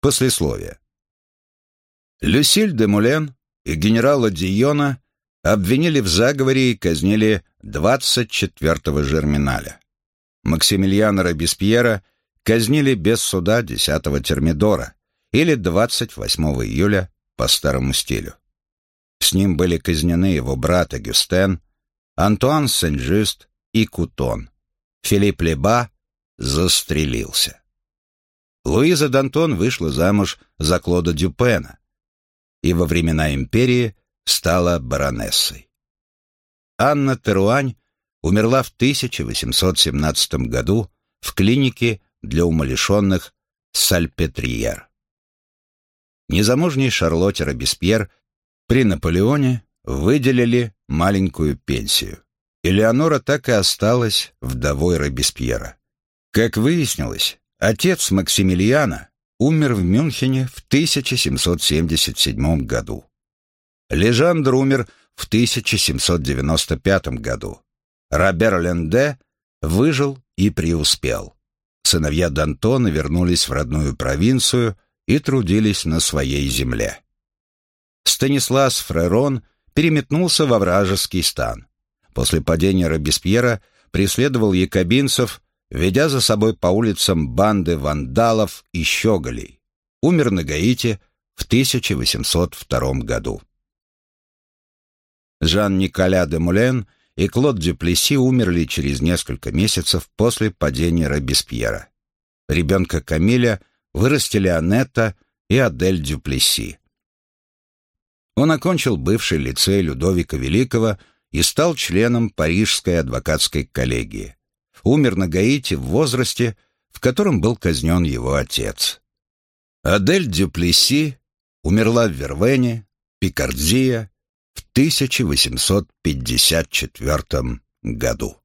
Послесловие. Люсиль де Мулен и генерала Дiyона обвинили в заговоре и казнили 24-го Жерминаля. Максимилиана Робеспьера казнили без суда 10-го Термидора или 28 июля по старому стилю. С ним были казнены его брат Агюстен, Антуан Сен-Жюст и Кутон. Филипп Леба застрелился. Луиза Д'Антон вышла замуж за Клода Дюпена и во времена империи стала баронессой. Анна Теруань умерла в 1817 году в клинике для умалишенных Сальпетриер. Незамужней Шарлотте Робеспьер при Наполеоне выделили маленькую пенсию. Элеонора так и осталась вдовой Робеспьера. Как выяснилось, отец Максимилиана умер в Мюнхене в 1777 году. Лежандр умер в 1795 году. Робер Ленде выжил и преуспел. Сыновья Д'Антона вернулись в родную провинцию и трудились на своей земле. Станислас Фрерон переметнулся во вражеский стан. После падения Робеспьера преследовал якобинцев, ведя за собой по улицам банды вандалов и щеголей. Умер на Гаити в 1802 году. Жан-Николя де Мулен и Клод Дюплеси умерли через несколько месяцев после падения Робеспьера. Ребенка Камиля вырастили Анетта и Адель Дюплеси. Он окончил бывший лицей Людовика Великого и стал членом Парижской адвокатской коллегии. Умер на Гаити в возрасте, в котором был казнен его отец. Адель Дюплеси умерла в Вервене, Пикардия, в 1854 году.